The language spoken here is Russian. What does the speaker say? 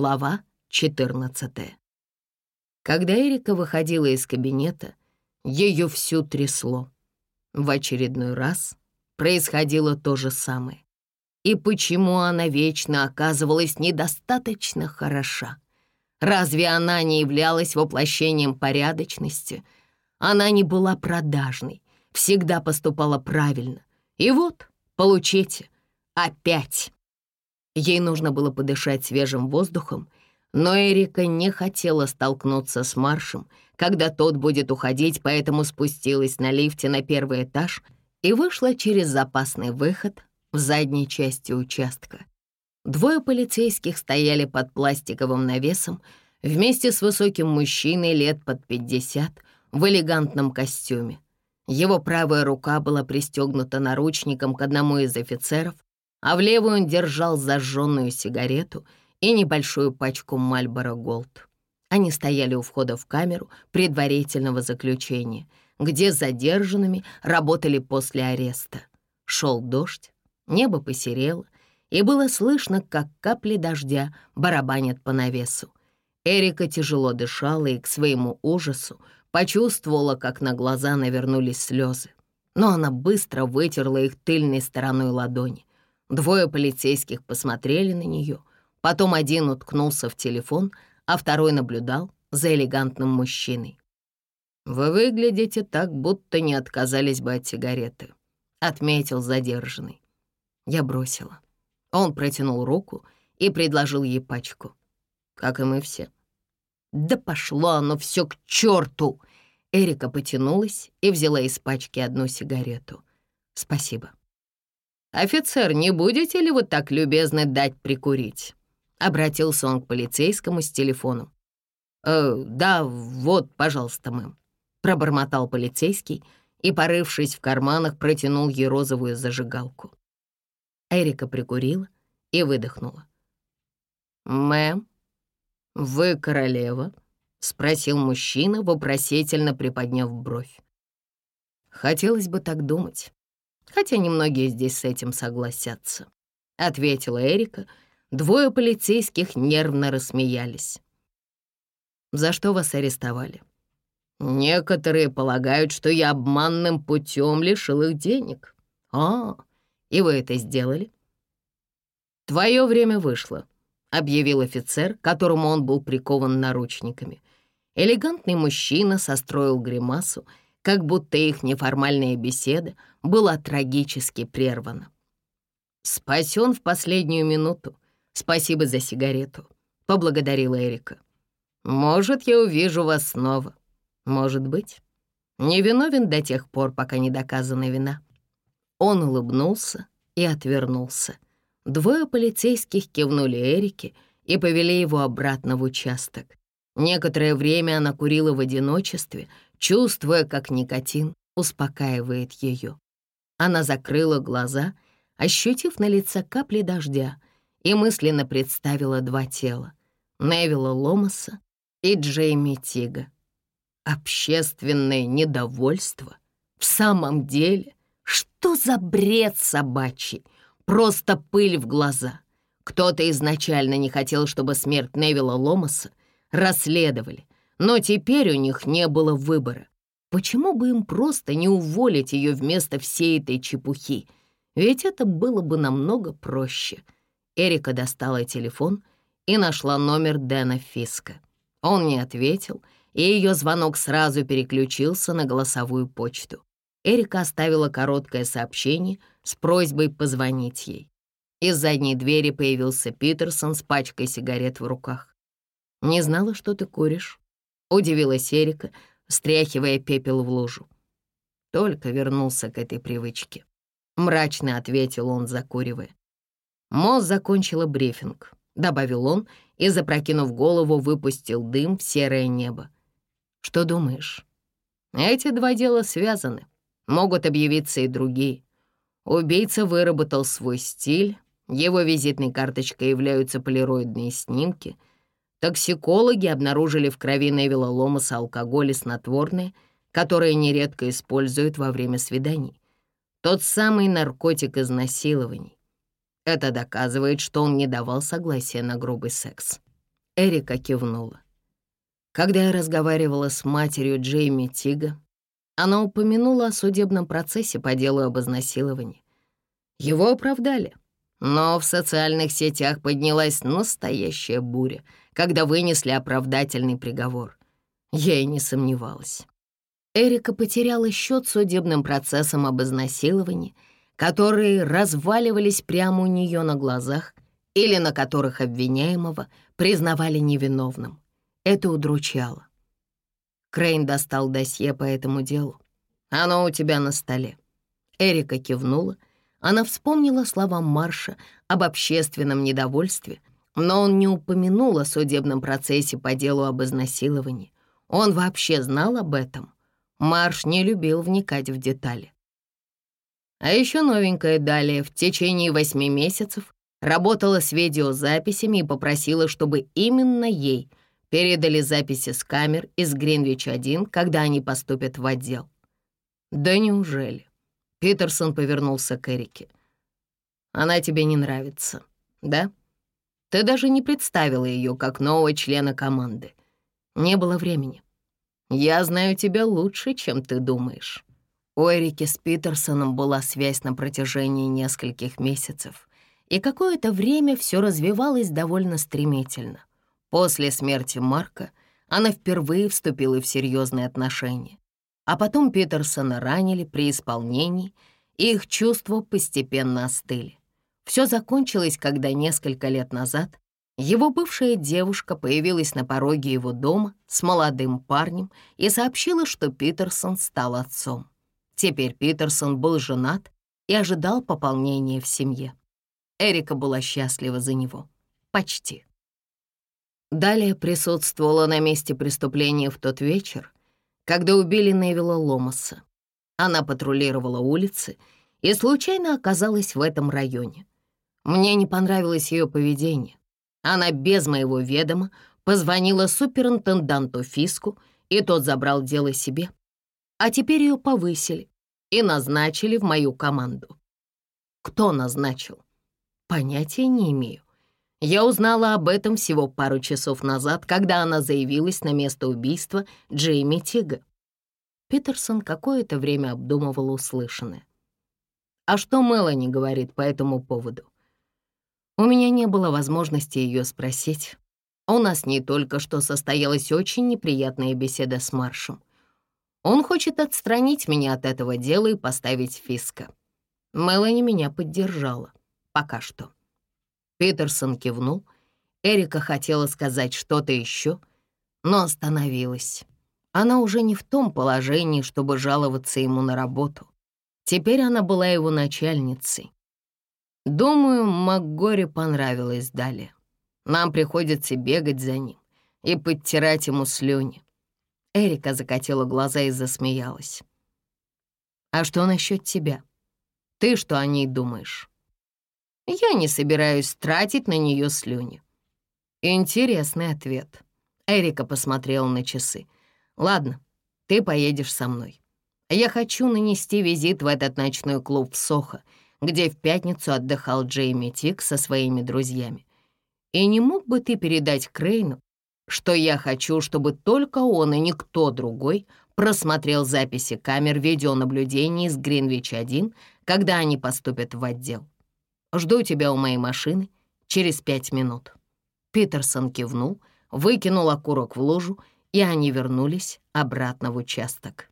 Глава 14 Когда Эрика выходила из кабинета, ее всю трясло. В очередной раз происходило то же самое. И почему она вечно оказывалась недостаточно хороша? Разве она не являлась воплощением порядочности? Она не была продажной, всегда поступала правильно. И вот, получите, опять. Ей нужно было подышать свежим воздухом, но Эрика не хотела столкнуться с Маршем, когда тот будет уходить, поэтому спустилась на лифте на первый этаж и вышла через запасный выход в задней части участка. Двое полицейских стояли под пластиковым навесом вместе с высоким мужчиной лет под 50 в элегантном костюме. Его правая рука была пристегнута наручником к одному из офицеров, а в левую он держал зажженную сигарету и небольшую пачку Мальборо Голд. Они стояли у входа в камеру предварительного заключения, где задержанными работали после ареста. Шел дождь, небо посерело, и было слышно, как капли дождя барабанят по навесу. Эрика тяжело дышала и к своему ужасу почувствовала, как на глаза навернулись слезы. Но она быстро вытерла их тыльной стороной ладони. Двое полицейских посмотрели на нее, потом один уткнулся в телефон, а второй наблюдал за элегантным мужчиной. «Вы выглядите так, будто не отказались бы от сигареты», — отметил задержанный. Я бросила. Он протянул руку и предложил ей пачку. Как и мы все. «Да пошло оно все к черту!» Эрика потянулась и взяла из пачки одну сигарету. «Спасибо». «Офицер, не будете ли вы так любезны дать прикурить?» Обратился он к полицейскому с телефоном. «Э, «Да, вот, пожалуйста, мэм», — пробормотал полицейский и, порывшись в карманах, протянул ей розовую зажигалку. Эрика прикурила и выдохнула. «Мэм, вы королева?» — спросил мужчина, вопросительно приподняв бровь. «Хотелось бы так думать, хотя немногие здесь с этим согласятся», — ответила Эрика. Двое полицейских нервно рассмеялись. «За что вас арестовали?» «Некоторые полагают, что я обманным путем лишил их денег». «А, и вы это сделали?» «Твое время вышло», — объявил офицер, которому он был прикован наручниками. Элегантный мужчина состроил гримасу, как будто их неформальная беседа была трагически прервана. «Спасен в последнюю минуту. Спасибо за сигарету», — поблагодарила Эрика. «Может, я увижу вас снова. Может быть. Не виновен до тех пор, пока не доказана вина». Он улыбнулся и отвернулся. Двое полицейских кивнули Эрике и повели его обратно в участок. Некоторое время она курила в одиночестве, чувствуя, как никотин успокаивает ее. Она закрыла глаза, ощутив на лице капли дождя, и мысленно представила два тела — Невилла Ломаса и Джейми Тига. Общественное недовольство? В самом деле что за бред собачий? Просто пыль в глаза. Кто-то изначально не хотел, чтобы смерть Невилла Ломаса расследовали, но теперь у них не было выбора. Почему бы им просто не уволить ее вместо всей этой чепухи? Ведь это было бы намного проще. Эрика достала телефон и нашла номер Дэна Фиска. Он не ответил, и ее звонок сразу переключился на голосовую почту. Эрика оставила короткое сообщение с просьбой позвонить ей. Из задней двери появился Питерсон с пачкой сигарет в руках. «Не знала, что ты куришь?» — удивилась Эрика, стряхивая пепел в лужу. Только вернулся к этой привычке. Мрачно ответил он, закуривая. Моз закончила брифинг, добавил он и, запрокинув голову, выпустил дым в серое небо. «Что думаешь?» «Эти два дела связаны», Могут объявиться и другие. Убийца выработал свой стиль, его визитной карточкой являются полироидные снимки. Токсикологи обнаружили в крови Невилла Ломаса алкоголь и снотворное, которые нередко используют во время свиданий. Тот самый наркотик изнасилований. Это доказывает, что он не давал согласия на грубый секс. Эрика кивнула. Когда я разговаривала с матерью Джейми Тига, она упомянула о судебном процессе по делу об изнасиловании. Его оправдали, но в социальных сетях поднялась настоящая буря, когда вынесли оправдательный приговор. Я и не сомневалась. Эрика потеряла счет судебным процессам об изнасиловании, которые разваливались прямо у нее на глазах или на которых обвиняемого признавали невиновным. Это удручало. Крейн достал досье по этому делу. «Оно у тебя на столе». Эрика кивнула. Она вспомнила слова Марша об общественном недовольстве, но он не упомянул о судебном процессе по делу об изнасиловании. Он вообще знал об этом. Марш не любил вникать в детали. А еще новенькая далее в течение восьми месяцев работала с видеозаписями и попросила, чтобы именно ей передали записи с камер из Гринвич-1, когда они поступят в отдел. Да неужели? Питерсон повернулся к Эрике. Она тебе не нравится, да? Ты даже не представила ее как нового члена команды. Не было времени. Я знаю тебя лучше, чем ты думаешь. У Эрики с Питерсоном была связь на протяжении нескольких месяцев, и какое-то время все развивалось довольно стремительно. После смерти Марка она впервые вступила в серьезные отношения. А потом Питерсона ранили при исполнении, и их чувства постепенно остыли. Все закончилось, когда несколько лет назад его бывшая девушка появилась на пороге его дома с молодым парнем и сообщила, что Питерсон стал отцом. Теперь Питерсон был женат и ожидал пополнения в семье. Эрика была счастлива за него. Почти. Далее присутствовала на месте преступления в тот вечер, когда убили Невилла Ломаса. Она патрулировала улицы и случайно оказалась в этом районе. Мне не понравилось ее поведение. Она без моего ведома позвонила суперинтенданту Фиску, и тот забрал дело себе. А теперь ее повысили и назначили в мою команду. Кто назначил? Понятия не имею. Я узнала об этом всего пару часов назад, когда она заявилась на место убийства Джейми Тига. Питерсон какое-то время обдумывал услышанное. А что Мелани говорит по этому поводу? У меня не было возможности ее спросить. У нас не только что состоялась очень неприятная беседа с Маршем. Он хочет отстранить меня от этого дела и поставить Фиска. Мелани меня поддержала. Пока что. Питерсон кивнул. Эрика хотела сказать что-то еще, но остановилась. Она уже не в том положении, чтобы жаловаться ему на работу. Теперь она была его начальницей. Думаю, МакГори понравилось далее. Нам приходится бегать за ним и подтирать ему слюни. Эрика закатила глаза и засмеялась. «А что насчет тебя? Ты что о ней думаешь?» Я не собираюсь тратить на нее слюни. Интересный ответ. Эрика посмотрела на часы. Ладно, ты поедешь со мной. Я хочу нанести визит в этот ночной клуб в Сохо, где в пятницу отдыхал Джейми Тик со своими друзьями. И не мог бы ты передать Крейну, что я хочу, чтобы только он и никто другой просмотрел записи камер видеонаблюдения из Гринвич-1, когда они поступят в отдел. Жду тебя у моей машины через пять минут». Питерсон кивнул, выкинул окурок в лужу, и они вернулись обратно в участок.